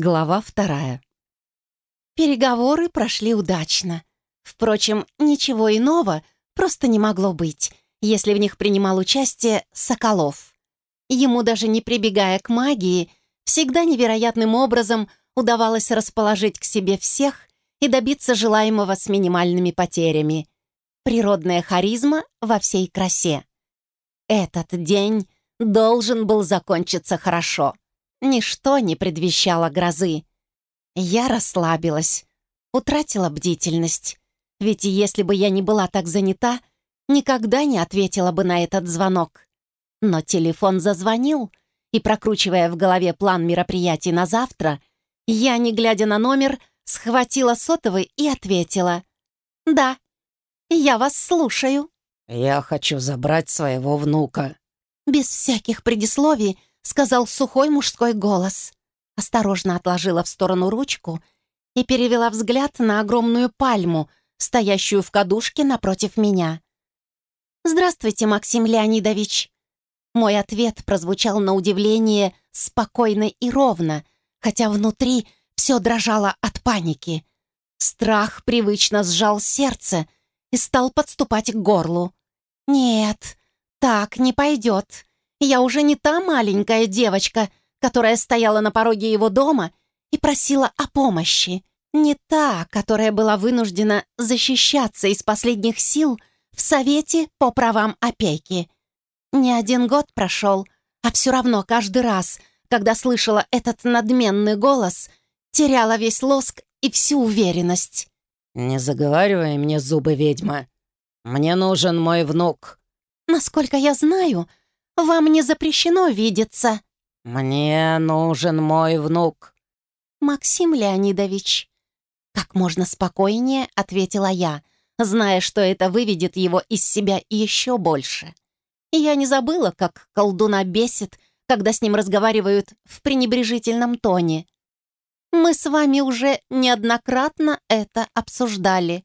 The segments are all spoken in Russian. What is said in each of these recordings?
Глава вторая. Переговоры прошли удачно. Впрочем, ничего иного просто не могло быть, если в них принимал участие Соколов. Ему даже не прибегая к магии, всегда невероятным образом удавалось расположить к себе всех и добиться желаемого с минимальными потерями. Природная харизма во всей красе. Этот день должен был закончиться хорошо. Ничто не предвещало грозы. Я расслабилась, утратила бдительность. Ведь если бы я не была так занята, никогда не ответила бы на этот звонок. Но телефон зазвонил, и, прокручивая в голове план мероприятий на завтра, я, не глядя на номер, схватила сотовый и ответила. «Да, я вас слушаю». «Я хочу забрать своего внука». Без всяких предисловий сказал сухой мужской голос. Осторожно отложила в сторону ручку и перевела взгляд на огромную пальму, стоящую в кадушке напротив меня. «Здравствуйте, Максим Леонидович!» Мой ответ прозвучал на удивление спокойно и ровно, хотя внутри все дрожало от паники. Страх привычно сжал сердце и стал подступать к горлу. «Нет, так не пойдет. Я уже не та маленькая девочка, которая стояла на пороге его дома и просила о помощи. Не та, которая была вынуждена защищаться из последних сил в Совете по правам опеки. Не один год прошел, а все равно каждый раз, когда слышала этот надменный голос, теряла весь лоск и всю уверенность. «Не заговаривай мне зубы, ведьма. Мне нужен мой внук». «Насколько я знаю, вам не запрещено видеться». «Мне нужен мой внук». «Максим Леонидович». Как можно спокойнее ответила я, зная, что это выведет его из себя еще больше. И я не забыла, как колдуна бесит, когда с ним разговаривают в пренебрежительном тоне. Мы с вами уже неоднократно это обсуждали.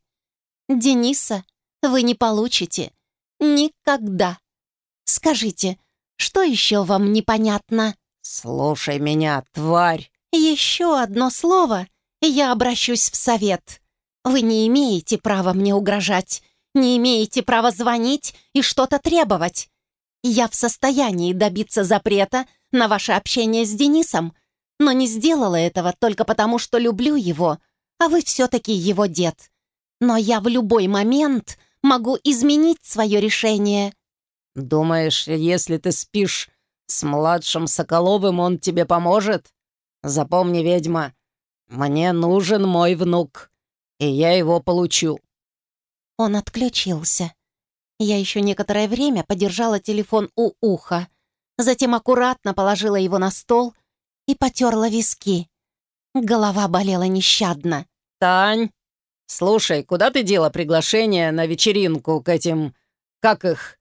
Дениса вы не получите. Никогда. Скажите, что еще вам непонятно?» «Слушай меня, тварь!» «Еще одно слово, и я обращусь в совет. Вы не имеете права мне угрожать, не имеете права звонить и что-то требовать. Я в состоянии добиться запрета на ваше общение с Денисом, но не сделала этого только потому, что люблю его, а вы все-таки его дед. Но я в любой момент могу изменить свое решение». «Думаешь, если ты спишь с младшим Соколовым, он тебе поможет? Запомни, ведьма, мне нужен мой внук, и я его получу». Он отключился. Я еще некоторое время подержала телефон у уха, затем аккуратно положила его на стол и потерла виски. Голова болела нещадно. «Тань, слушай, куда ты дела приглашение на вечеринку к этим... как их?»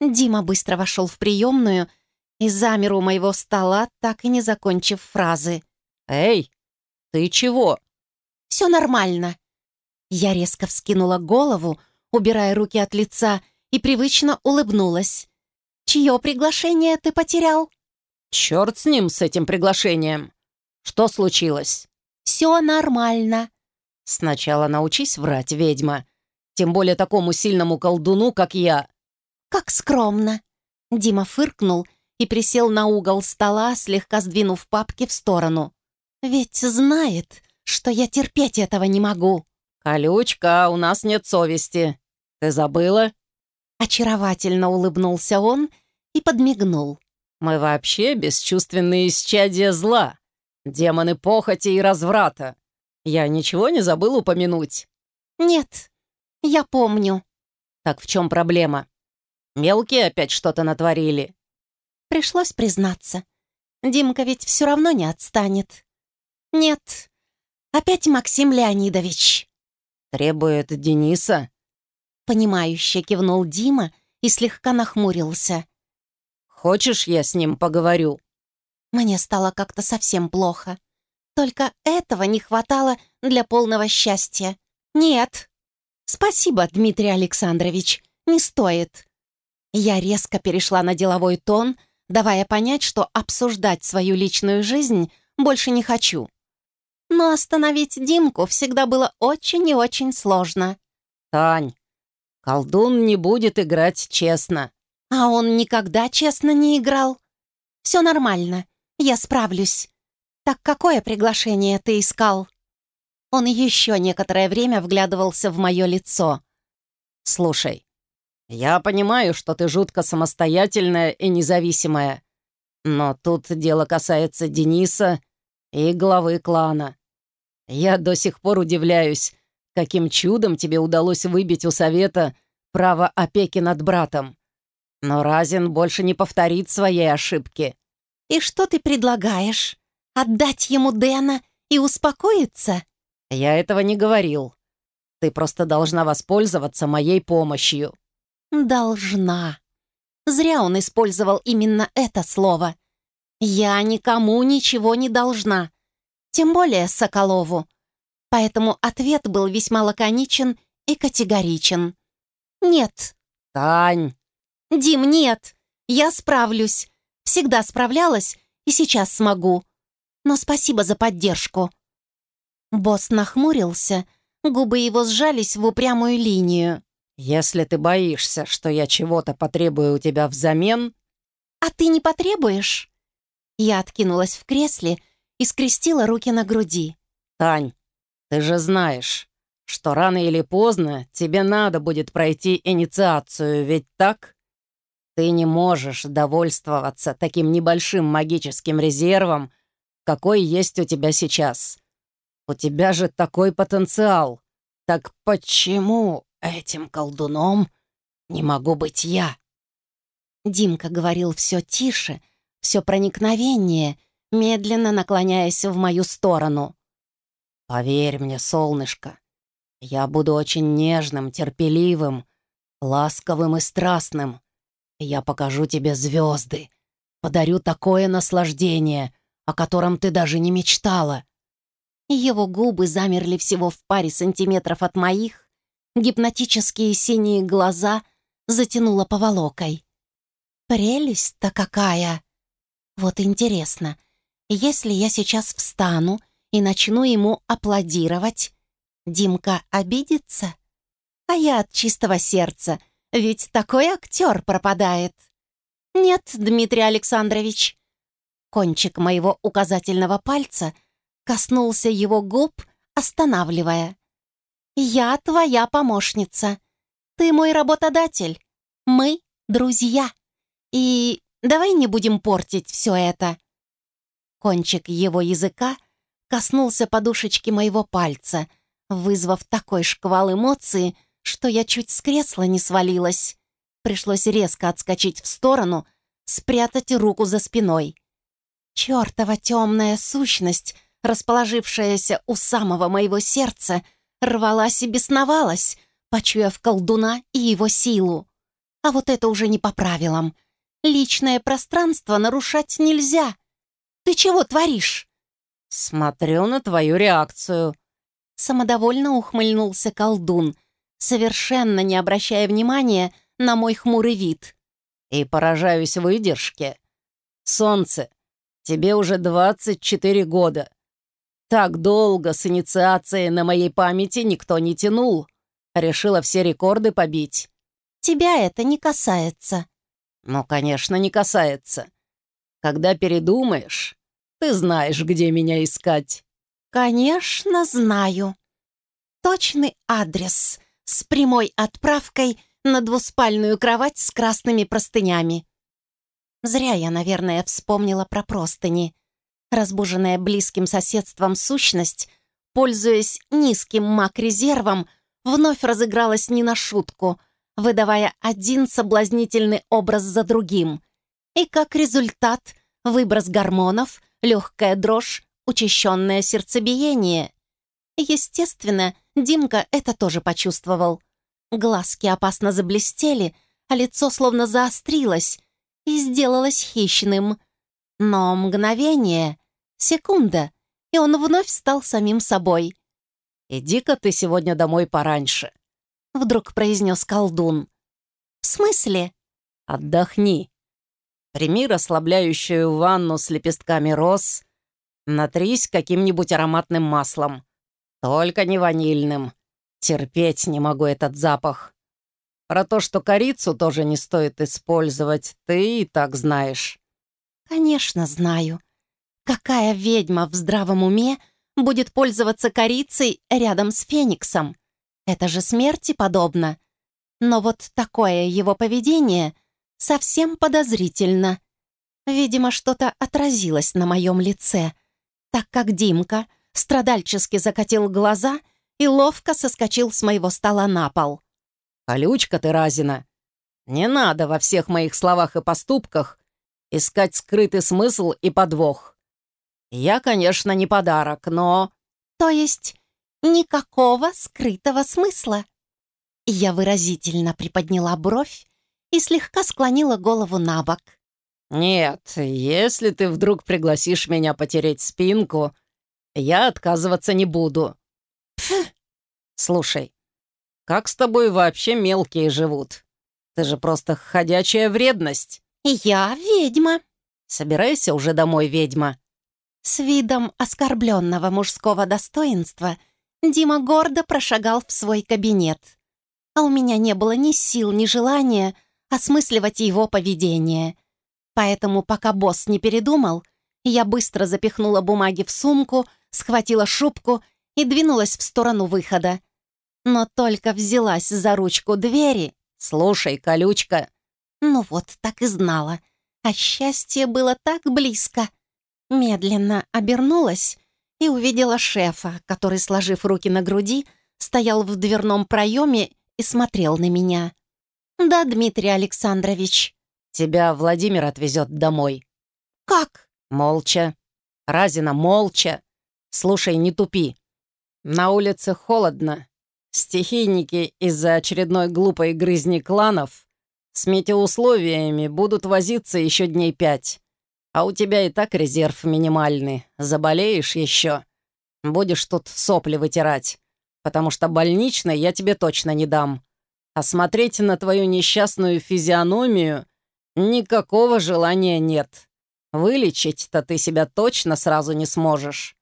Дима быстро вошел в приемную и замер у моего стола, так и не закончив фразы. «Эй, ты чего?» «Все нормально». Я резко вскинула голову, убирая руки от лица, и привычно улыбнулась. «Чье приглашение ты потерял?» «Черт с ним, с этим приглашением! Что случилось?» «Все нормально». «Сначала научись врать, ведьма. Тем более такому сильному колдуну, как я». «Как скромно!» Дима фыркнул и присел на угол стола, слегка сдвинув папки в сторону. «Ведь знает, что я терпеть этого не могу». «Колючка, у нас нет совести. Ты забыла?» Очаровательно улыбнулся он и подмигнул. «Мы вообще бесчувственные исчадия зла, демоны похоти и разврата. Я ничего не забыл упомянуть?» «Нет, я помню». «Так в чем проблема? Мелкие опять что-то натворили?» Пришлось признаться. Димка ведь все равно не отстанет. «Нет, опять Максим Леонидович». «Требует Дениса?» Понимающе кивнул Дима и слегка нахмурился. «Хочешь, я с ним поговорю?» Мне стало как-то совсем плохо. Только этого не хватало для полного счастья. «Нет». «Спасибо, Дмитрий Александрович, не стоит». Я резко перешла на деловой тон — давая понять, что обсуждать свою личную жизнь больше не хочу. Но остановить Димку всегда было очень и очень сложно. Тань, колдун не будет играть честно. А он никогда честно не играл. Все нормально, я справлюсь. Так какое приглашение ты искал? Он еще некоторое время вглядывался в мое лицо. Слушай, я понимаю, что ты жутко самостоятельная и независимая. Но тут дело касается Дениса и главы клана. Я до сих пор удивляюсь, каким чудом тебе удалось выбить у совета право опеки над братом. Но Разин больше не повторит своей ошибки. «И что ты предлагаешь? Отдать ему Дэна и успокоиться?» «Я этого не говорил. Ты просто должна воспользоваться моей помощью». «Должна». Зря он использовал именно это слово. «Я никому ничего не должна. Тем более Соколову». Поэтому ответ был весьма лаконичен и категоричен. «Нет». «Тань!» «Дим, нет! Я справлюсь. Всегда справлялась и сейчас смогу. Но спасибо за поддержку». Босс нахмурился, губы его сжались в упрямую линию. «Если ты боишься, что я чего-то потребую у тебя взамен...» «А ты не потребуешь?» Я откинулась в кресле и скрестила руки на груди. «Тань, ты же знаешь, что рано или поздно тебе надо будет пройти инициацию, ведь так? Ты не можешь довольствоваться таким небольшим магическим резервом, какой есть у тебя сейчас. У тебя же такой потенциал. Так почему этим колдуном не могу быть я?» Димка говорил все тише, все проникновеннее, медленно наклоняясь в мою сторону. «Поверь мне, солнышко, я буду очень нежным, терпеливым, ласковым и страстным. Я покажу тебе звезды, подарю такое наслаждение, о котором ты даже не мечтала». Его губы замерли всего в паре сантиметров от моих, гипнотические синие глаза затянуло поволокой. «Прелесть-то какая!» Вот интересно, если я сейчас встану и начну ему аплодировать, Димка обидится? А я от чистого сердца, ведь такой актер пропадает. Нет, Дмитрий Александрович. Кончик моего указательного пальца коснулся его губ, останавливая. «Я твоя помощница. Ты мой работодатель. Мы — друзья. И давай не будем портить все это». Кончик его языка коснулся подушечки моего пальца, вызвав такой шквал эмоций, что я чуть с кресла не свалилась. Пришлось резко отскочить в сторону, спрятать руку за спиной. Чёртова темная сущность, расположившаяся у самого моего сердца, рвалась и бесновалась, почуяв колдуна и его силу. А вот это уже не по правилам. Личное пространство нарушать нельзя. Ты чего творишь? «Смотрю на твою реакцию», — самодовольно ухмыльнулся колдун, совершенно не обращая внимания на мой хмурый вид. «И поражаюсь выдержке. Солнце, тебе уже 24 года. Так долго с инициацией на моей памяти никто не тянул. Решила все рекорды побить». «Тебя это не касается». «Ну, конечно, не касается. Когда передумаешь, ты знаешь, где меня искать». «Конечно, знаю. Точный адрес с прямой отправкой на двуспальную кровать с красными простынями. Зря я, наверное, вспомнила про простыни. Разбуженная близким соседством сущность, пользуясь низким маг-резервом, вновь разыгралась не на шутку, выдавая один соблазнительный образ за другим. И как результат — выброс гормонов — легкая дрожь, учащенное сердцебиение. Естественно, Димка это тоже почувствовал. Глазки опасно заблестели, а лицо словно заострилось и сделалось хищным. Но мгновение, секунда, и он вновь стал самим собой. «Иди-ка ты сегодня домой пораньше», — вдруг произнес колдун. «В смысле?» «Отдохни. Прими расслабляющую ванну с лепестками роз, Натрись каким-нибудь ароматным маслом. Только не ванильным. Терпеть не могу этот запах. Про то, что корицу тоже не стоит использовать, ты и так знаешь. Конечно, знаю. Какая ведьма в здравом уме будет пользоваться корицей рядом с Фениксом? Это же смерти подобно. Но вот такое его поведение совсем подозрительно. Видимо, что-то отразилось на моем лице, так как Димка страдальчески закатил глаза и ловко соскочил с моего стола на пол. «Колючка ты, Разина! Не надо во всех моих словах и поступках искать скрытый смысл и подвох. Я, конечно, не подарок, но...» «То есть никакого скрытого смысла?» Я выразительно приподняла бровь и слегка склонила голову на бок. «Нет, если ты вдруг пригласишь меня потереть спинку, я отказываться не буду». Пф! «Слушай, как с тобой вообще мелкие живут? Ты же просто ходячая вредность». «Я ведьма». «Собирайся уже домой, ведьма». С видом оскорбленного мужского достоинства Дима гордо прошагал в свой кабинет. А у меня не было ни сил, ни желания осмысливать его поведение. Поэтому, пока босс не передумал, я быстро запихнула бумаги в сумку, схватила шубку и двинулась в сторону выхода. Но только взялась за ручку двери. «Слушай, колючка!» Ну вот, так и знала. А счастье было так близко. Медленно обернулась и увидела шефа, который, сложив руки на груди, стоял в дверном проеме и смотрел на меня. «Да, Дмитрий Александрович». «Тебя Владимир отвезет домой». «Как?» «Молча. Разина, молча. Слушай, не тупи. На улице холодно. Стихийники из-за очередной глупой грызни кланов с метеоусловиями будут возиться еще дней пять. А у тебя и так резерв минимальный. Заболеешь еще. Будешь тут сопли вытирать. Потому что больничный я тебе точно не дам. А смотреть на твою несчастную физиономию никакого желания нет. Вылечить-то ты себя точно сразу не сможешь.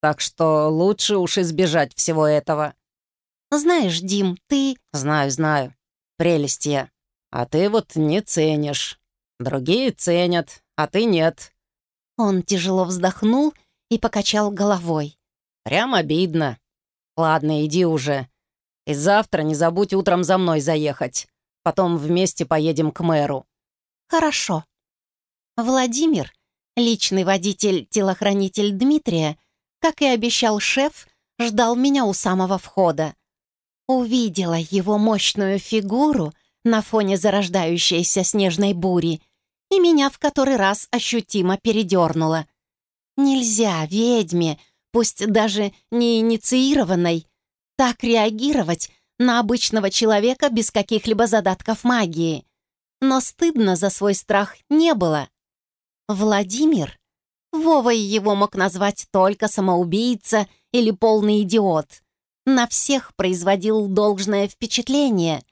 Так что лучше уж избежать всего этого. «Знаешь, Дим, ты...» «Знаю, знаю. Прелесть я. А ты вот не ценишь. Другие ценят, а ты нет». Он тяжело вздохнул и покачал головой. «Прям обидно. Ладно, иди уже. И завтра не забудь утром за мной заехать. Потом вместе поедем к мэру». «Хорошо». Владимир, личный водитель-телохранитель Дмитрия, как и обещал шеф, ждал меня у самого входа. Увидела его мощную фигуру на фоне зарождающейся снежной бури, и меня в который раз ощутимо передернуло. Нельзя ведьме, пусть даже не инициированной, так реагировать на обычного человека без каких-либо задатков магии. Но стыдно за свой страх не было. Владимир? Вовой его мог назвать только самоубийца или полный идиот на всех производил должное впечатление.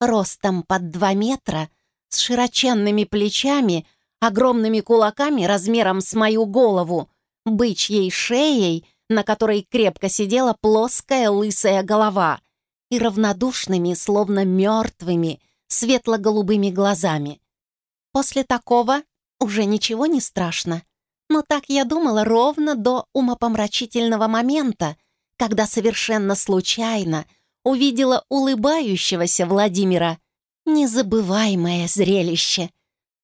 Ростом под два метра, с широченными плечами, огромными кулаками размером с мою голову, бычьей шеей, на которой крепко сидела плоская лысая голова, и равнодушными, словно мертвыми, светло-голубыми глазами. После такого уже ничего не страшно. Но так я думала ровно до умопомрачительного момента, когда совершенно случайно увидела улыбающегося Владимира. Незабываемое зрелище.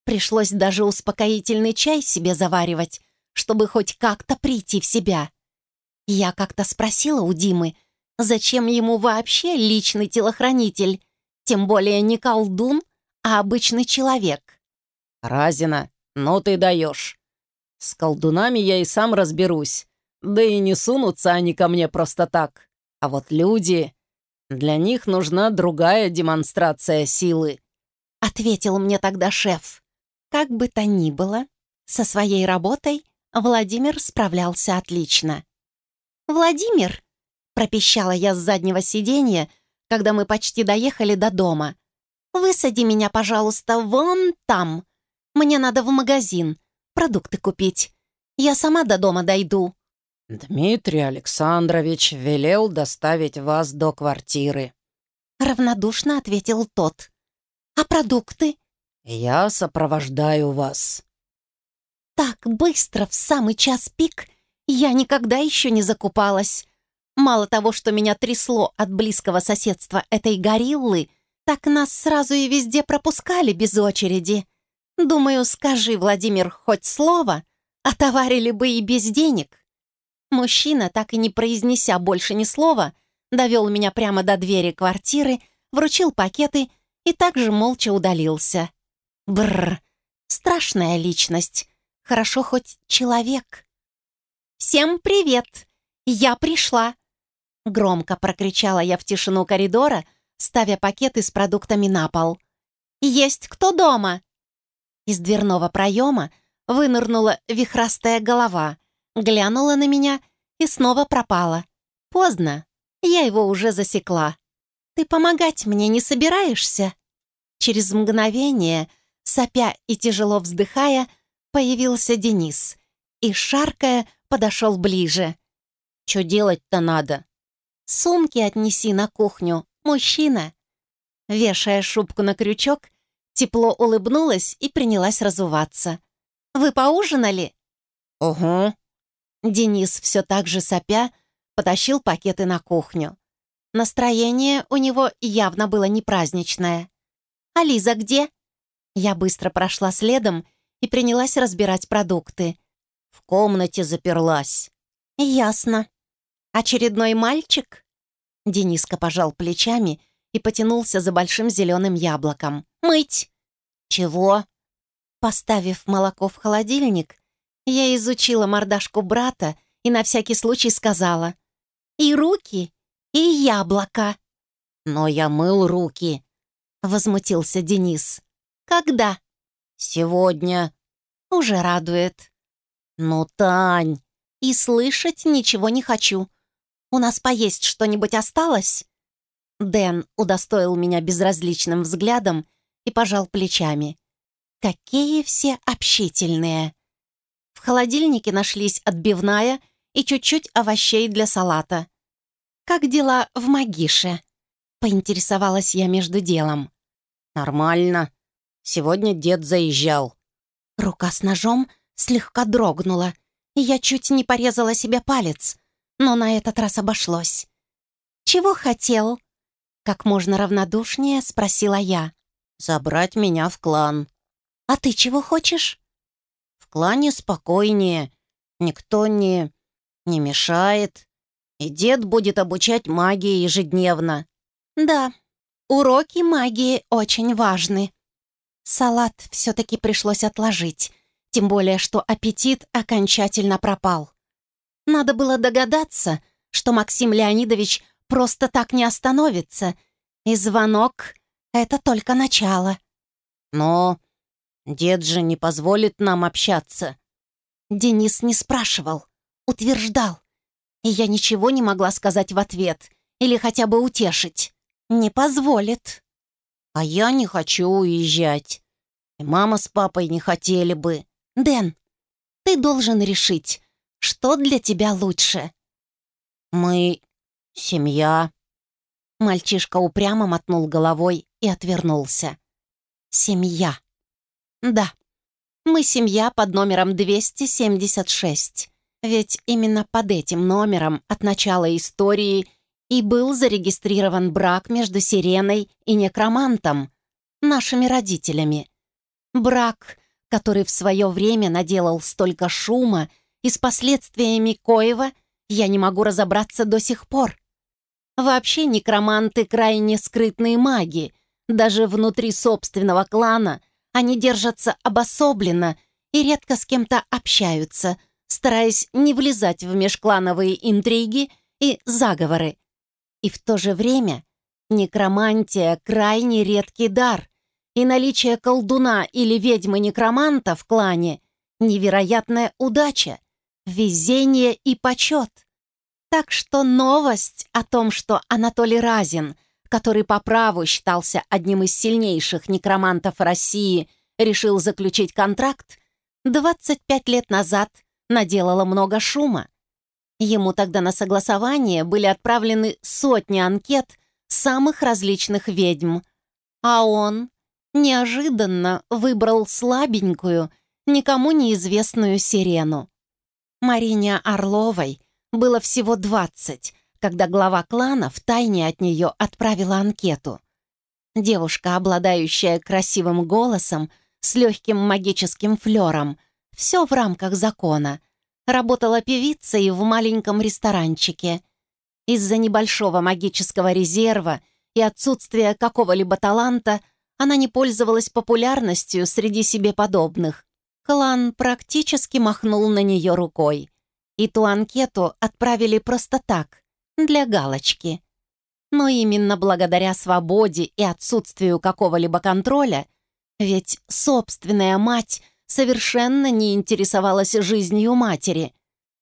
Пришлось даже успокоительный чай себе заваривать, чтобы хоть как-то прийти в себя. Я как-то спросила у Димы, зачем ему вообще личный телохранитель, тем более не колдун, а обычный человек. «Разина, ну ты даешь. С колдунами я и сам разберусь. Да и не сунутся они ко мне просто так. А вот люди... Для них нужна другая демонстрация силы. Ответил мне тогда шеф. Как бы то ни было, со своей работой Владимир справлялся отлично. «Владимир!» — пропищала я с заднего сиденья, когда мы почти доехали до дома. «Высади меня, пожалуйста, вон там. Мне надо в магазин, продукты купить. Я сама до дома дойду». «Дмитрий Александрович велел доставить вас до квартиры», — равнодушно ответил тот. «А продукты?» «Я сопровождаю вас». Так быстро, в самый час пик, я никогда еще не закупалась. Мало того, что меня трясло от близкого соседства этой гориллы, так нас сразу и везде пропускали без очереди. Думаю, скажи, Владимир, хоть слово, отоварили бы и без денег. Мужчина, так и не произнеся больше ни слова, довел меня прямо до двери квартиры, вручил пакеты и также молча удалился. Бррр, страшная личность. Хорошо хоть человек. «Всем привет! Я пришла!» Громко прокричала я в тишину коридора, ставя пакеты с продуктами на пол. «Есть кто дома?» Из дверного проема вынырнула вихрастая голова, глянула на меня и снова пропала. Поздно, я его уже засекла. «Ты помогать мне не собираешься?» Через мгновение, сопя и тяжело вздыхая, появился Денис и, шаркая, подошел ближе. «Что делать-то надо?» «Сумки отнеси на кухню, мужчина!» Вешая шубку на крючок, тепло улыбнулась и принялась разуваться. «Вы поужинали?» «Угу». Денис все так же сопя потащил пакеты на кухню. Настроение у него явно было не праздничное. «А Лиза где?» Я быстро прошла следом и принялась разбирать продукты. В комнате заперлась. «Ясно. Очередной мальчик?» Дениска пожал плечами и потянулся за большим зеленым яблоком. «Мыть!» «Чего?» Поставив молоко в холодильник, я изучила мордашку брата и на всякий случай сказала «И руки, и яблоко». «Но я мыл руки», — возмутился Денис. «Когда?» «Сегодня». «Уже радует». «Ну, Тань!» «И слышать ничего не хочу. У нас поесть что-нибудь осталось?» Дэн удостоил меня безразличным взглядом и пожал плечами. «Какие все общительные!» Холодильнике нашлись отбивная и чуть-чуть овощей для салата. «Как дела в Магише?» — поинтересовалась я между делом. «Нормально. Сегодня дед заезжал». Рука с ножом слегка дрогнула, и я чуть не порезала себе палец, но на этот раз обошлось. «Чего хотел?» Как можно равнодушнее спросила я. «Забрать меня в клан». «А ты чего хочешь?» «В клане спокойнее. Никто не... не мешает. И дед будет обучать магии ежедневно». «Да, уроки магии очень важны». Салат все-таки пришлось отложить, тем более что аппетит окончательно пропал. Надо было догадаться, что Максим Леонидович просто так не остановится, и звонок — это только начало. Но дед же не позволит нам общаться. Денис не спрашивал, утверждал. И я ничего не могла сказать в ответ или хотя бы утешить. Не позволит. А я не хочу уезжать. И мама с папой не хотели бы. Дэн, ты должен решить, что для тебя лучше. Мы семья. Мальчишка упрямо мотнул головой и отвернулся. Семья. Да, мы семья под номером 276. Ведь именно под этим номером от начала истории и был зарегистрирован брак между Сиреной и Некромантом, нашими родителями. Брак, который в свое время наделал столько шума, и с последствиями коего я не могу разобраться до сих пор. Вообще некроманты крайне скрытные маги. Даже внутри собственного клана они держатся обособленно и редко с кем-то общаются, стараясь не влезать в межклановые интриги и заговоры, и в то же время некромантия — крайне редкий дар, и наличие колдуна или ведьмы-некроманта в клане — невероятная удача, везение и почет. Так что новость о том, что Анатолий Разин, который по праву считался одним из сильнейших некромантов России, решил заключить контракт, 25 лет назад наделала много шума. Ему тогда на согласование были отправлены сотни анкет самых различных ведьм, а он неожиданно выбрал слабенькую, никому неизвестную сирену. Марине Орловой было всего двадцать, когда глава клана втайне от нее отправила анкету. Девушка, обладающая красивым голосом, с легким магическим флером, все в рамках закона. Работала певицей в маленьком ресторанчике. Из-за небольшого магического резерва и отсутствия какого-либо таланта она не пользовалась популярностью среди себе подобных. Клан практически махнул на нее рукой. И ту анкету отправили просто так, для галочки. Но именно благодаря свободе и отсутствию какого-либо контроля, ведь собственная мать совершенно не интересовалась жизнью матери.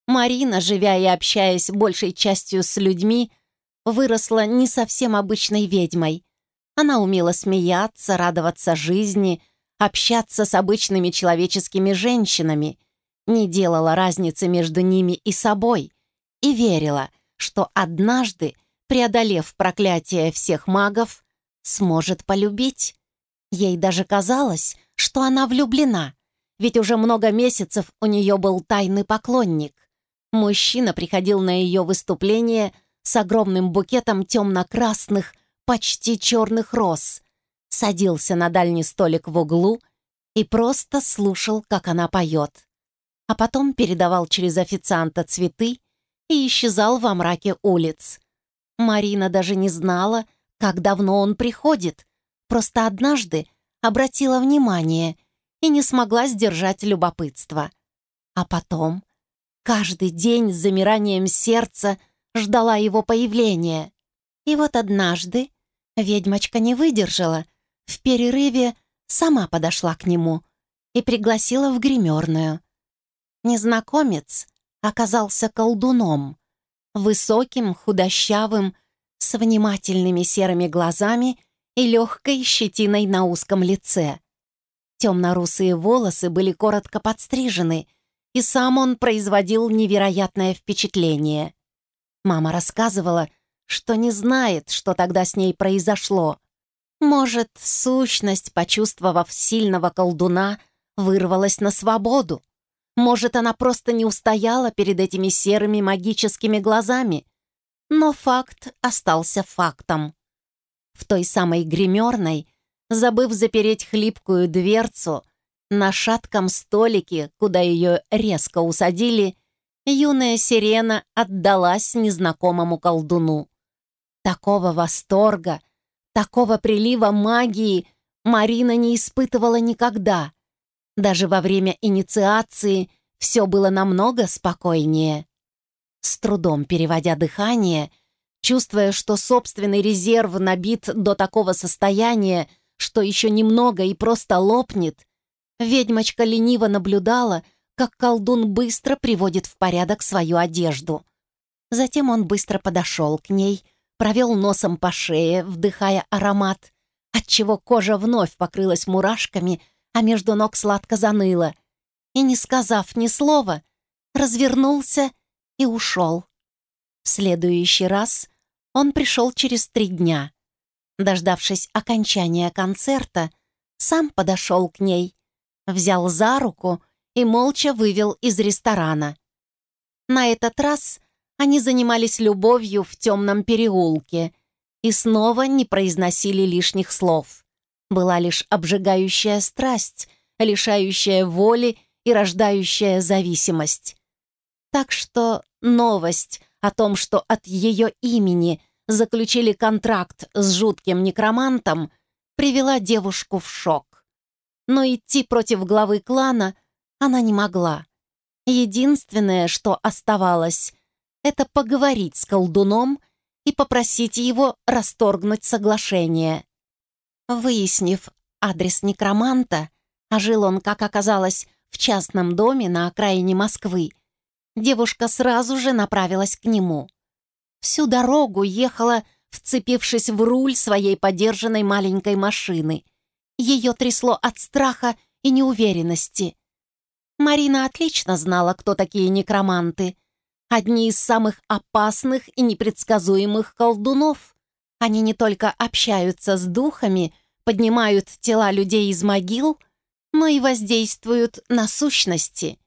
Марина, живя и общаясь большей частью с людьми, выросла не совсем обычной ведьмой. Она умела смеяться, радоваться жизни, общаться с обычными человеческими женщинами, не делала разницы между ними и собой и верила, что однажды, преодолев проклятие всех магов, сможет полюбить. Ей даже казалось, что она влюблена, ведь уже много месяцев у нее был тайный поклонник. Мужчина приходил на ее выступление с огромным букетом темно-красных, почти черных роз, садился на дальний столик в углу и просто слушал, как она поет. А потом передавал через официанта цветы и исчезал во мраке улиц. Марина даже не знала, как давно он приходит, просто однажды обратила внимание и не смогла сдержать любопытство. А потом, каждый день с замиранием сердца ждала его появления. И вот однажды ведьмочка не выдержала, в перерыве сама подошла к нему и пригласила в гримерную. Незнакомец оказался колдуном, высоким, худощавым, с внимательными серыми глазами и легкой щетиной на узком лице. Темно-русые волосы были коротко подстрижены, и сам он производил невероятное впечатление. Мама рассказывала, что не знает, что тогда с ней произошло. Может, сущность, почувствовав сильного колдуна, вырвалась на свободу. Может, она просто не устояла перед этими серыми магическими глазами. Но факт остался фактом. В той самой гримерной, забыв запереть хлипкую дверцу, на шатком столике, куда ее резко усадили, юная сирена отдалась незнакомому колдуну. Такого восторга, такого прилива магии Марина не испытывала никогда. Даже во время инициации все было намного спокойнее. С трудом переводя дыхание, чувствуя, что собственный резерв набит до такого состояния, что еще немного и просто лопнет, ведьмочка лениво наблюдала, как колдун быстро приводит в порядок свою одежду. Затем он быстро подошел к ней, провел носом по шее, вдыхая аромат, отчего кожа вновь покрылась мурашками, а между ног сладко заныло. И, не сказав ни слова, развернулся и ушел. В следующий раз он пришел через три дня. Дождавшись окончания концерта, сам подошел к ней, взял за руку и молча вывел из ресторана. На этот раз они занимались любовью в темном переулке и снова не произносили лишних слов. Была лишь обжигающая страсть, лишающая воли и рождающая зависимость. Так что новость о том, что от ее имени заключили контракт с жутким некромантом, привела девушку в шок. Но идти против главы клана она не могла. Единственное, что оставалось, это поговорить с колдуном и попросить его расторгнуть соглашение. Выяснив адрес некроманта, а жил он, как оказалось, в частном доме на окраине Москвы, девушка сразу же направилась к нему. Всю дорогу ехала, вцепившись в руль своей подержанной маленькой машины. Ее трясло от страха и неуверенности. Марина отлично знала, кто такие некроманты. Одни из самых опасных и непредсказуемых колдунов. Они не только общаются с духами, поднимают тела людей из могил, но и воздействуют на сущности.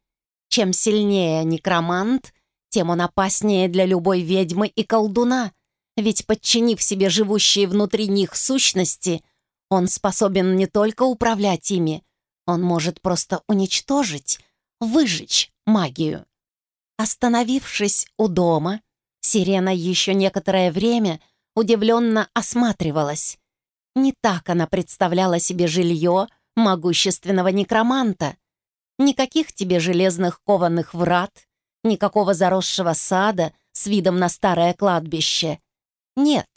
Чем сильнее некромант, тем он опаснее для любой ведьмы и колдуна, ведь, подчинив себе живущие внутри них сущности, он способен не только управлять ими, он может просто уничтожить, выжечь магию. Остановившись у дома, Сирена еще некоторое время удивленно осматривалась. Не так она представляла себе жилье могущественного некроманта. Никаких тебе железных кованых врат, никакого заросшего сада с видом на старое кладбище. Нет,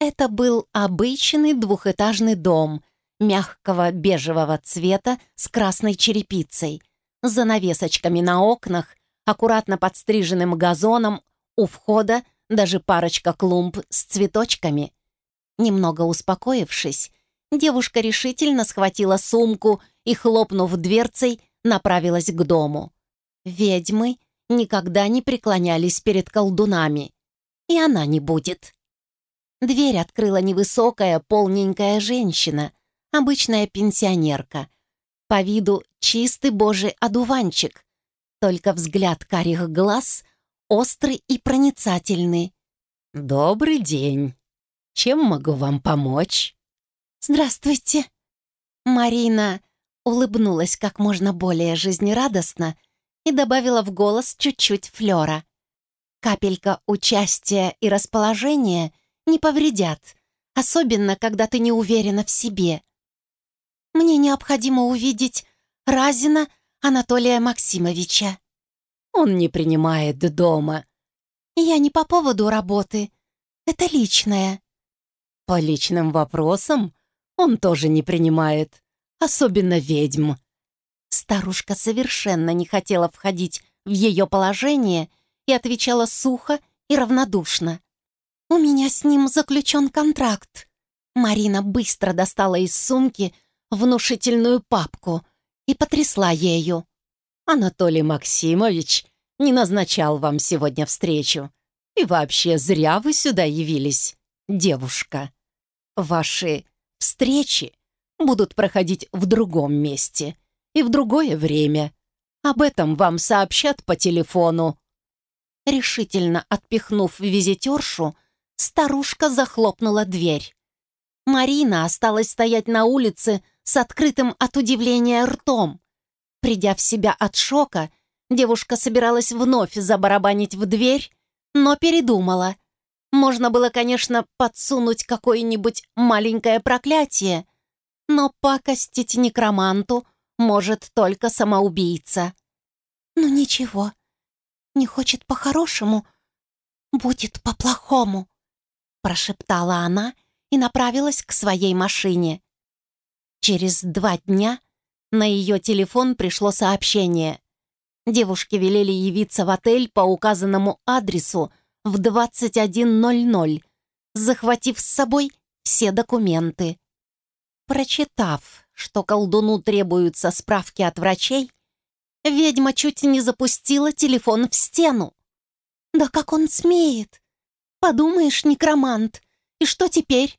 это был обычный двухэтажный дом мягкого бежевого цвета с красной черепицей, занавесочками на окнах, аккуратно подстриженным газоном, у входа даже парочка клумб с цветочками. Немного успокоившись, девушка решительно схватила сумку и, хлопнув дверцей, направилась к дому. Ведьмы никогда не преклонялись перед колдунами, и она не будет. Дверь открыла невысокая, полненькая женщина, обычная пенсионерка. По виду чистый божий одуванчик, только взгляд карих глаз острый и проницательный. «Добрый день. Чем могу вам помочь?» «Здравствуйте». Марина улыбнулась как можно более жизнерадостно и добавила в голос чуть-чуть флера. Капелька участия и расположения не повредят, особенно когда ты не уверена в себе. Мне необходимо увидеть Разина Анатолия Максимовича. Он не принимает дома. Я не по поводу работы. Это личное. По личным вопросам он тоже не принимает, особенно ведьм. Старушка совершенно не хотела входить в ее положение и отвечала сухо и равнодушно. «У меня с ним заключен контракт». Марина быстро достала из сумки внушительную папку и потрясла ею. «Анатолий Максимович не назначал вам сегодня встречу. И вообще зря вы сюда явились, девушка. Ваши встречи будут проходить в другом месте и в другое время. Об этом вам сообщат по телефону». Решительно отпихнув визитершу, старушка захлопнула дверь. Марина осталась стоять на улице с открытым от удивления ртом. Придя в себя от шока, девушка собиралась вновь забарабанить в дверь, но передумала. Можно было, конечно, подсунуть какое-нибудь маленькое проклятие, но пакостить некроманту может только самоубийца. «Ну ничего, не хочет по-хорошему, будет по-плохому», прошептала она и направилась к своей машине. Через два дня на ее телефон пришло сообщение. Девушке велели явиться в отель по указанному адресу в 21.00, захватив с собой все документы. Прочитав, что колдуну требуются справки от врачей, ведьма чуть не запустила телефон в стену. «Да как он смеет? Подумаешь, некромант, и что теперь?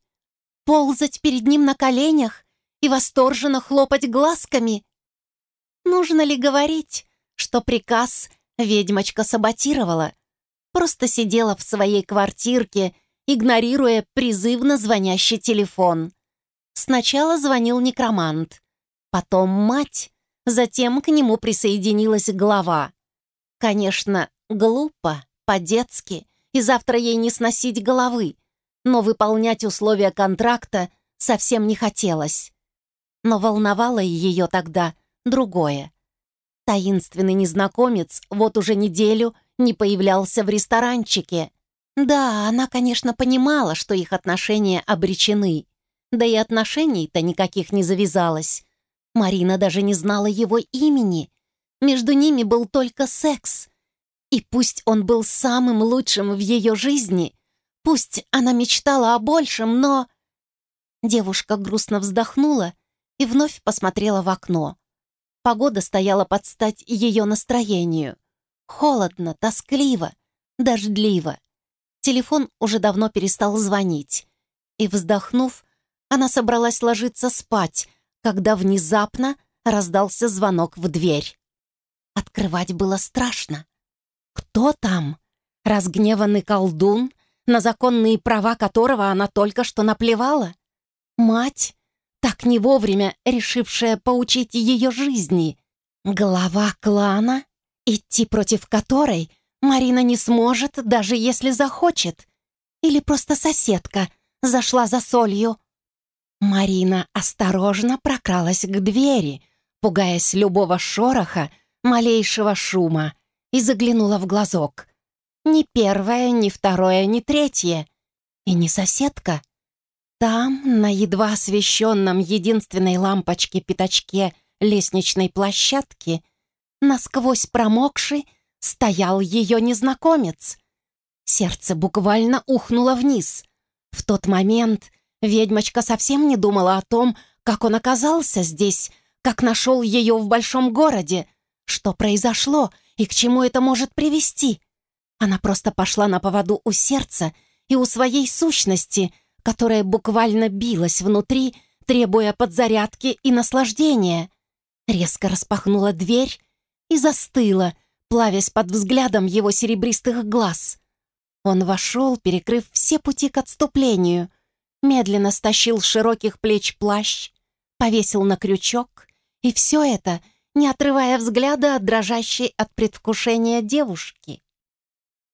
Ползать перед ним на коленях и восторженно хлопать глазками. Нужно ли говорить, что приказ ведьмочка саботировала? Просто сидела в своей квартирке, игнорируя призывно звонящий телефон. Сначала звонил некромант, потом мать, затем к нему присоединилась глава. Конечно, глупо, по-детски, и завтра ей не сносить головы, но выполнять условия контракта совсем не хотелось. Но волновало ее тогда другое. Таинственный незнакомец вот уже неделю не появлялся в ресторанчике. Да, она, конечно, понимала, что их отношения обречены. Да и отношений-то никаких не завязалось. Марина даже не знала его имени. Между ними был только секс. И пусть он был самым лучшим в ее жизни, пусть она мечтала о большем, но... Девушка грустно вздохнула и вновь посмотрела в окно. Погода стояла под стать ее настроению. Холодно, тоскливо, дождливо. Телефон уже давно перестал звонить. И, вздохнув, она собралась ложиться спать, когда внезапно раздался звонок в дверь. Открывать было страшно. Кто там? Разгневанный колдун, на законные права которого она только что наплевала? Мать, так не вовремя решившая поучить ее жизни. Глава клана, идти против которой Марина не сможет, даже если захочет. Или просто соседка зашла за солью. Марина осторожно прокралась к двери, пугаясь любого шороха, малейшего шума, и заглянула в глазок. Ни первое, ни второе, ни третье. И не соседка. Там, на едва освещенном единственной лампочке-пятачке лестничной площадки, насквозь промокший, стоял ее незнакомец. Сердце буквально ухнуло вниз. В тот момент ведьмочка совсем не думала о том, как он оказался здесь, как нашел ее в большом городе, что произошло и к чему это может привести. Она просто пошла на поводу у сердца и у своей сущности, которая буквально билась внутри, требуя подзарядки и наслаждения. Резко распахнула дверь и застыла, плавясь под взглядом его серебристых глаз. Он вошел, перекрыв все пути к отступлению, медленно стащил с широких плеч плащ, повесил на крючок, и все это, не отрывая взгляда от дрожащей от предвкушения девушки.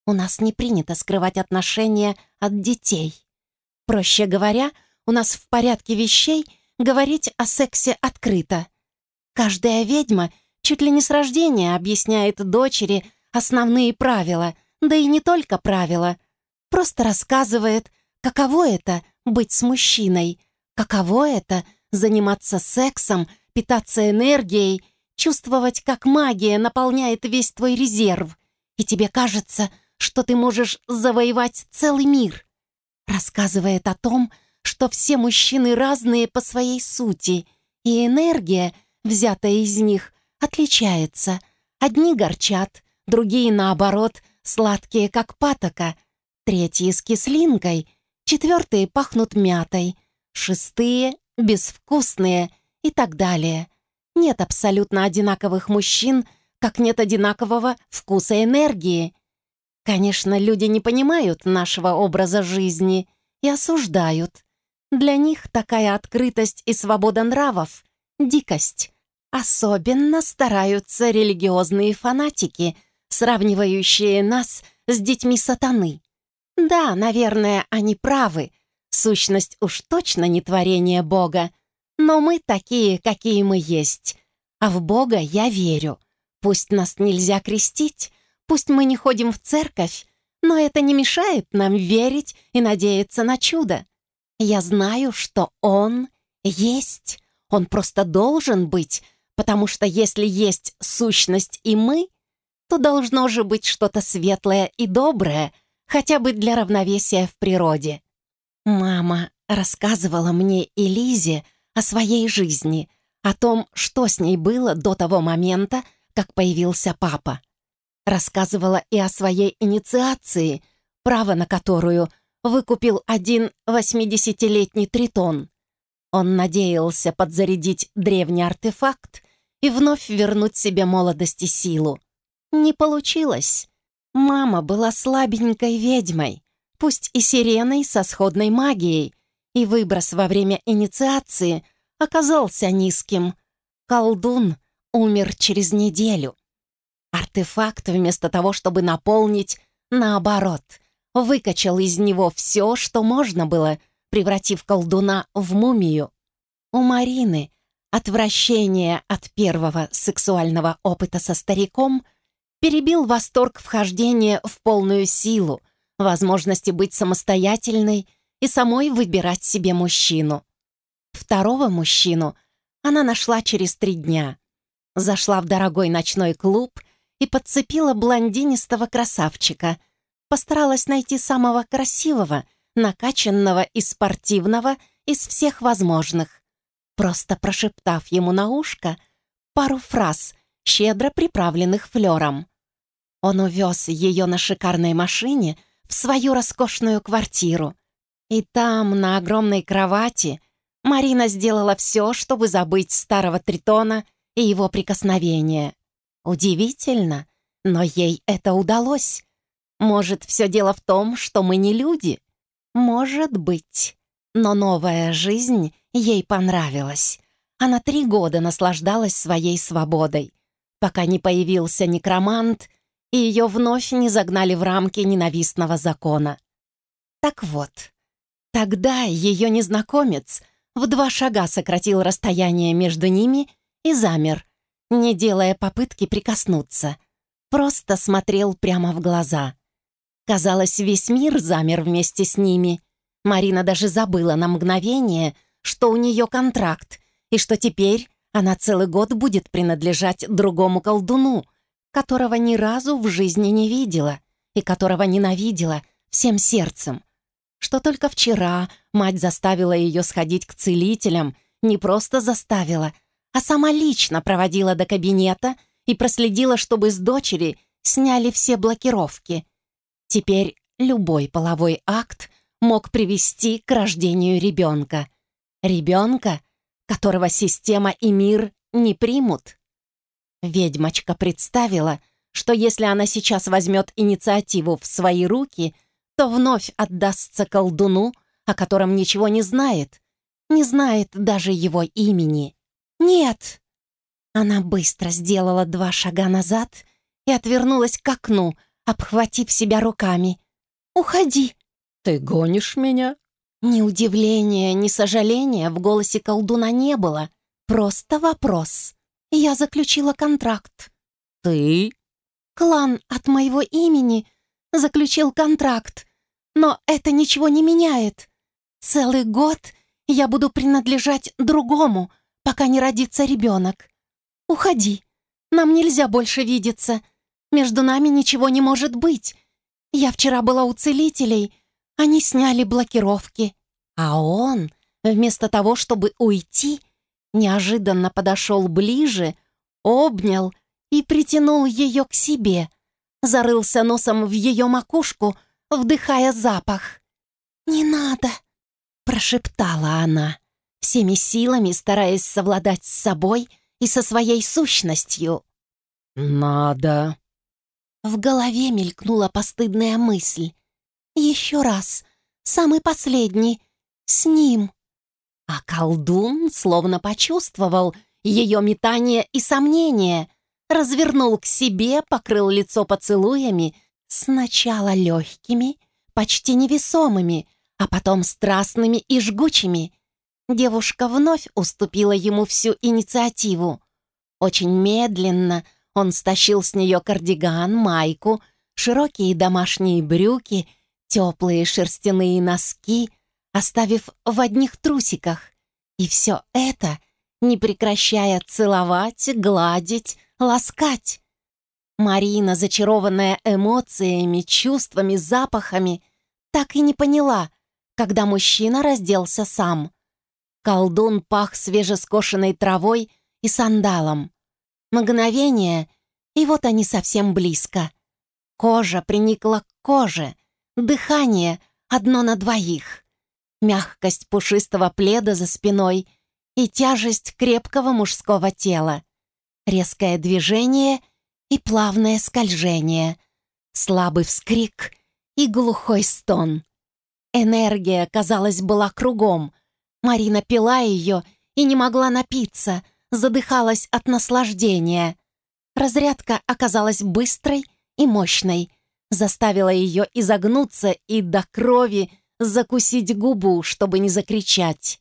У нас не принято скрывать отношения от детей. Проще говоря, у нас в порядке вещей говорить о сексе открыто. Каждая ведьма чуть ли не с рождения объясняет дочери основные правила, да и не только правила. Просто рассказывает, каково это быть с мужчиной, каково это заниматься сексом, питаться энергией, чувствовать, как магия наполняет весь твой резерв, и тебе кажется, что ты можешь завоевать целый мир. Рассказывает о том, что все мужчины разные по своей сути, и энергия, взятая из них, отличается. Одни горчат, другие, наоборот, сладкие, как патока, третьи с кислинкой, четвертые пахнут мятой, шестые — безвкусные и так далее. Нет абсолютно одинаковых мужчин, как нет одинакового вкуса энергии. Конечно, люди не понимают нашего образа жизни и осуждают. Для них такая открытость и свобода нравов — дикость. Особенно стараются религиозные фанатики, сравнивающие нас с детьми сатаны. Да, наверное, они правы. Сущность уж точно не творение Бога. Но мы такие, какие мы есть. А в Бога я верю. Пусть нас нельзя крестить, Пусть мы не ходим в церковь, но это не мешает нам верить и надеяться на чудо. Я знаю, что Он есть. Он просто должен быть, потому что если есть сущность и мы, то должно же быть что-то светлое и доброе, хотя бы для равновесия в природе. Мама рассказывала мне и Лизе о своей жизни, о том, что с ней было до того момента, как появился папа. Рассказывала и о своей инициации, право на которую выкупил один 80-летний тритон. Он надеялся подзарядить древний артефакт и вновь вернуть себе молодость и силу. Не получилось. Мама была слабенькой ведьмой, пусть и сиреной со сходной магией, и выброс во время инициации оказался низким. Колдун умер через неделю. Артефакт, вместо того, чтобы наполнить, наоборот, выкачал из него все, что можно было, превратив колдуна в мумию. У Марины отвращение от первого сексуального опыта со стариком перебил восторг вхождения в полную силу, возможности быть самостоятельной и самой выбирать себе мужчину. Второго мужчину она нашла через три дня. Зашла в дорогой ночной клуб — и подцепила блондинистого красавчика. Постаралась найти самого красивого, накачанного и спортивного из всех возможных. Просто прошептав ему на ушко, пару фраз, щедро приправленных флером. Он увез ее на шикарной машине в свою роскошную квартиру. И там, на огромной кровати, Марина сделала все, чтобы забыть старого Тритона и его прикосновения. Удивительно, но ей это удалось. Может, все дело в том, что мы не люди? Может быть. Но новая жизнь ей понравилась. Она три года наслаждалась своей свободой, пока не появился некромант, и ее вновь не загнали в рамки ненавистного закона. Так вот, тогда ее незнакомец в два шага сократил расстояние между ними и замер, не делая попытки прикоснуться. Просто смотрел прямо в глаза. Казалось, весь мир замер вместе с ними. Марина даже забыла на мгновение, что у нее контракт, и что теперь она целый год будет принадлежать другому колдуну, которого ни разу в жизни не видела и которого ненавидела всем сердцем. Что только вчера мать заставила ее сходить к целителям, не просто заставила, а сама лично проводила до кабинета и проследила, чтобы с дочери сняли все блокировки. Теперь любой половой акт мог привести к рождению ребенка. Ребенка, которого система и мир не примут. Ведьмочка представила, что если она сейчас возьмет инициативу в свои руки, то вновь отдастся колдуну, о котором ничего не знает, не знает даже его имени. «Нет!» Она быстро сделала два шага назад и отвернулась к окну, обхватив себя руками. «Уходи!» «Ты гонишь меня?» Ни удивления, ни сожаления в голосе колдуна не было. Просто вопрос. Я заключила контракт. «Ты?» «Клан от моего имени заключил контракт, но это ничего не меняет. Целый год я буду принадлежать другому, пока не родится ребенок. Уходи, нам нельзя больше видеться. Между нами ничего не может быть. Я вчера была у целителей, они сняли блокировки. А он, вместо того, чтобы уйти, неожиданно подошел ближе, обнял и притянул ее к себе, зарылся носом в ее макушку, вдыхая запах. «Не надо!» — прошептала она, всеми силами стараясь совладать с собой и со своей сущностью. «Надо!» В голове мелькнула постыдная мысль. Еще раз. Самый последний. С ним. А колдун словно почувствовал ее метание и сомнение. Развернул к себе, покрыл лицо поцелуями, сначала легкими, почти невесомыми, а потом страстными и жгучими. Девушка вновь уступила ему всю инициативу. Очень медленно он стащил с нее кардиган, майку, широкие домашние брюки — теплые шерстяные носки, оставив в одних трусиках. И все это, не прекращая целовать, гладить, ласкать. Марина, зачарованная эмоциями, чувствами, запахами, так и не поняла, когда мужчина разделся сам. Колдун пах свежескошенной травой и сандалом. Мгновение, и вот они совсем близко. Кожа приникла к коже, Дыхание одно на двоих. Мягкость пушистого пледа за спиной и тяжесть крепкого мужского тела. Резкое движение и плавное скольжение. Слабый вскрик и глухой стон. Энергия, казалось, была кругом. Марина пила ее и не могла напиться, задыхалась от наслаждения. Разрядка оказалась быстрой и мощной — заставила ее изогнуться и до крови закусить губу, чтобы не закричать.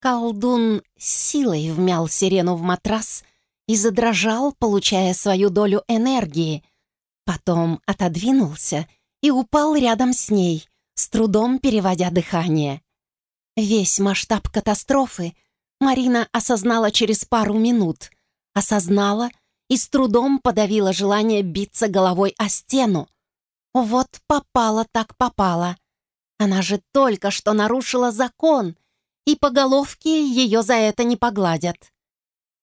Колдун силой вмял сирену в матрас и задрожал, получая свою долю энергии. Потом отодвинулся и упал рядом с ней, с трудом переводя дыхание. Весь масштаб катастрофы Марина осознала через пару минут. Осознала и с трудом подавила желание биться головой о стену, вот попала так попала. Она же только что нарушила закон, и по головке ее за это не погладят.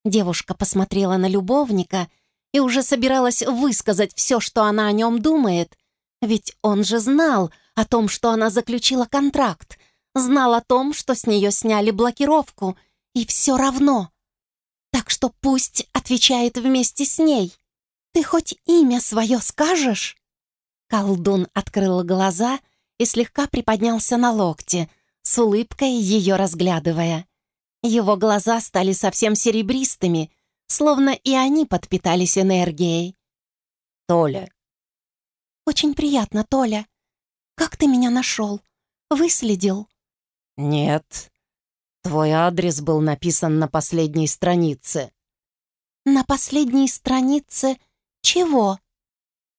Девушка посмотрела на любовника и уже собиралась высказать все, что она о нем думает, ведь он же знал о том, что она заключила контракт, знал о том, что с нее сняли блокировку, и все равно. Так что пусть отвечает вместе с ней. «Ты хоть имя свое скажешь?» Колдун открыл глаза и слегка приподнялся на локте, с улыбкой ее разглядывая. Его глаза стали совсем серебристыми, словно и они подпитались энергией. «Толя». «Очень приятно, Толя. Как ты меня нашел? Выследил?» «Нет. Твой адрес был написан на последней странице». «На последней странице чего?»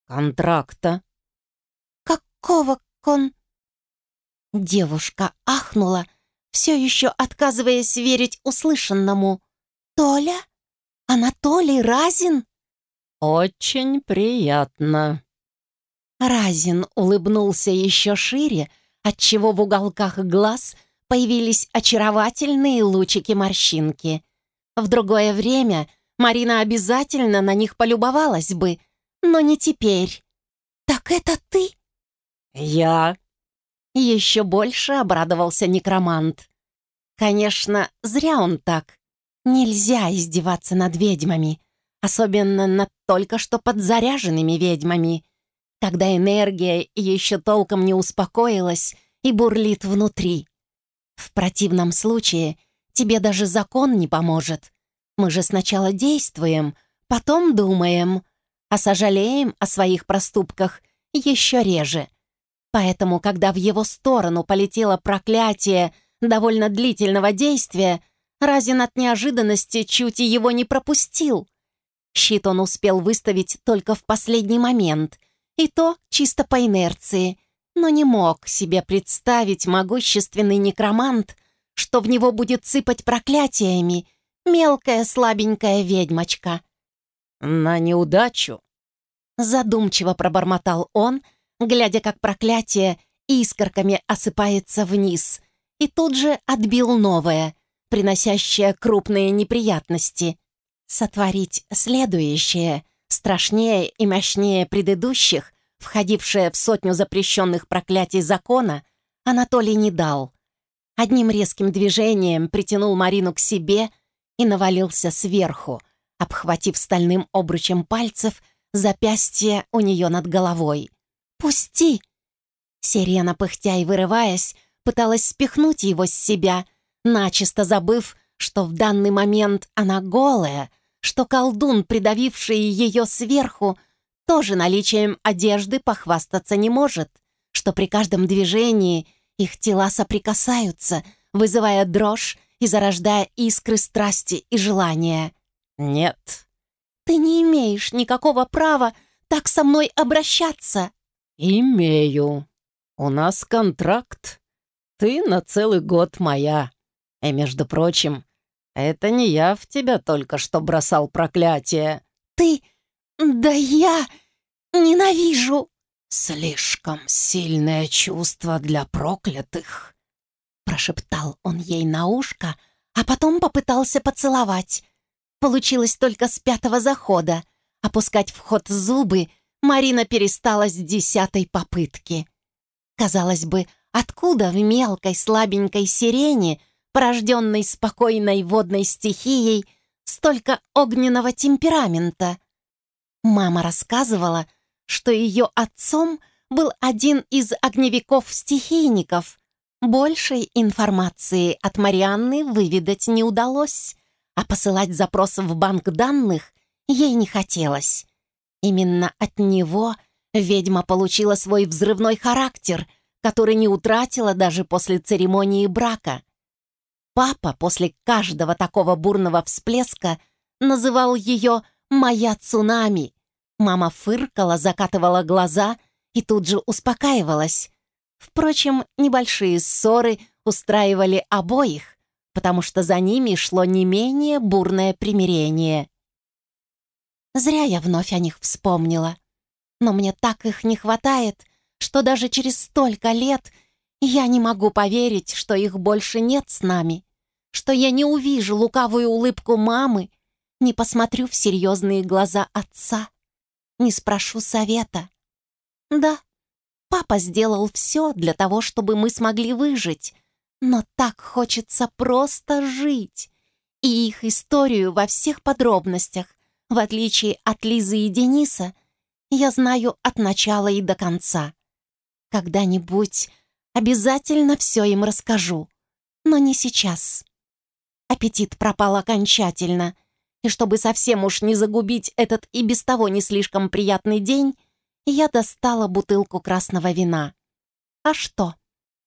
«Контракта». «Какого кон...» Девушка ахнула, все еще отказываясь верить услышанному. «Толя? Анатолий Разин?» «Очень приятно». Разин улыбнулся еще шире, отчего в уголках глаз появились очаровательные лучики-морщинки. В другое время Марина обязательно на них полюбовалась бы, но не теперь. «Так это ты?» «Я», еще больше обрадовался некромант. Конечно, зря он так. Нельзя издеваться над ведьмами, особенно над только что подзаряженными ведьмами, когда энергия еще толком не успокоилась и бурлит внутри. В противном случае тебе даже закон не поможет. Мы же сначала действуем, потом думаем, а сожалеем о своих проступках еще реже. Поэтому, когда в его сторону полетело проклятие довольно длительного действия, Разин от неожиданности чуть и его не пропустил. Щит он успел выставить только в последний момент, и то чисто по инерции, но не мог себе представить могущественный некромант, что в него будет сыпать проклятиями мелкая слабенькая ведьмочка. «На неудачу!» Задумчиво пробормотал он, глядя, как проклятие искорками осыпается вниз, и тут же отбил новое, приносящее крупные неприятности. Сотворить следующее, страшнее и мощнее предыдущих, входившее в сотню запрещенных проклятий закона, Анатолий не дал. Одним резким движением притянул Марину к себе и навалился сверху, обхватив стальным обручем пальцев запястье у нее над головой. «Пусти!» Сирена, пыхтя и вырываясь, пыталась спихнуть его с себя, начисто забыв, что в данный момент она голая, что колдун, придавивший ее сверху, тоже наличием одежды похвастаться не может, что при каждом движении их тела соприкасаются, вызывая дрожь и зарождая искры страсти и желания. «Нет». «Ты не имеешь никакого права так со мной обращаться!» «Имею. У нас контракт. Ты на целый год моя. И, между прочим, это не я в тебя только что бросал проклятие». «Ты... да я... ненавижу!» «Слишком сильное чувство для проклятых», — прошептал он ей на ушко, а потом попытался поцеловать. Получилось только с пятого захода. Опускать в ход зубы — Марина перестала с десятой попытки. Казалось бы, откуда в мелкой слабенькой сирене, порожденной спокойной водной стихией, столько огненного темперамента? Мама рассказывала, что ее отцом был один из огневиков-стихийников. Большей информации от Марианны выведать не удалось, а посылать запрос в банк данных ей не хотелось. Именно от него ведьма получила свой взрывной характер, который не утратила даже после церемонии брака. Папа после каждого такого бурного всплеска называл ее «моя цунами». Мама фыркала, закатывала глаза и тут же успокаивалась. Впрочем, небольшие ссоры устраивали обоих, потому что за ними шло не менее бурное примирение. Зря я вновь о них вспомнила. Но мне так их не хватает, что даже через столько лет я не могу поверить, что их больше нет с нами, что я не увижу лукавую улыбку мамы, не посмотрю в серьезные глаза отца, не спрошу совета. Да, папа сделал все для того, чтобы мы смогли выжить, но так хочется просто жить. И их историю во всех подробностях, в отличие от Лизы и Дениса, я знаю от начала и до конца. Когда-нибудь обязательно все им расскажу, но не сейчас. Аппетит пропал окончательно, и чтобы совсем уж не загубить этот и без того не слишком приятный день, я достала бутылку красного вина. А что?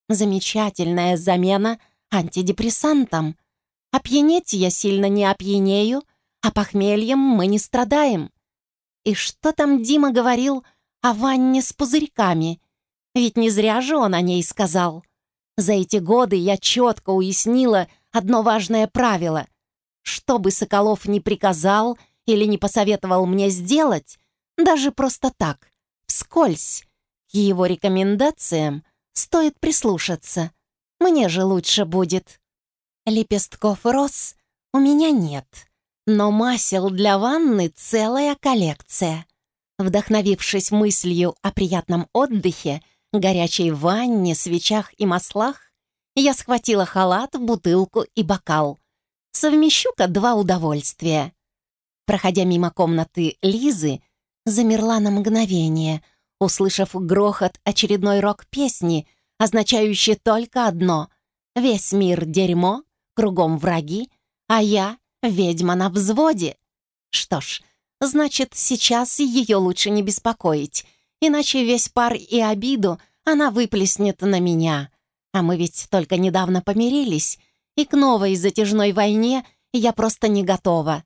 Замечательная замена антидепрессантам. Опьянеть я сильно не опьянею, а похмельем мы не страдаем. И что там Дима говорил о ванне с пузырьками? Ведь не зря же он о ней сказал. За эти годы я четко уяснила одно важное правило. Что бы Соколов не приказал или не посоветовал мне сделать, даже просто так, вскользь, к его рекомендациям стоит прислушаться. Мне же лучше будет. Лепестков роз у меня нет, но масел для ванны целая коллекция. Вдохновившись мыслью о приятном отдыхе, горячей ванне, свечах и маслах, я схватила халат, бутылку и бокал. Совмещу-ка два удовольствия. Проходя мимо комнаты Лизы, замерла на мгновение, услышав грохот очередной рок-песни, означающей только одно — весь мир дерьмо, кругом враги, а я — ведьма на взводе. Что ж, значит, сейчас ее лучше не беспокоить, иначе весь пар и обиду она выплеснет на меня. А мы ведь только недавно помирились, и к новой затяжной войне я просто не готова.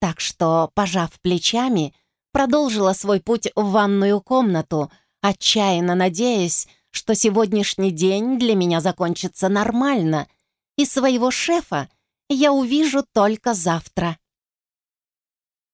Так что, пожав плечами, продолжила свой путь в ванную комнату, отчаянно надеясь, что сегодняшний день для меня закончится нормально, и своего шефа я увижу только завтра.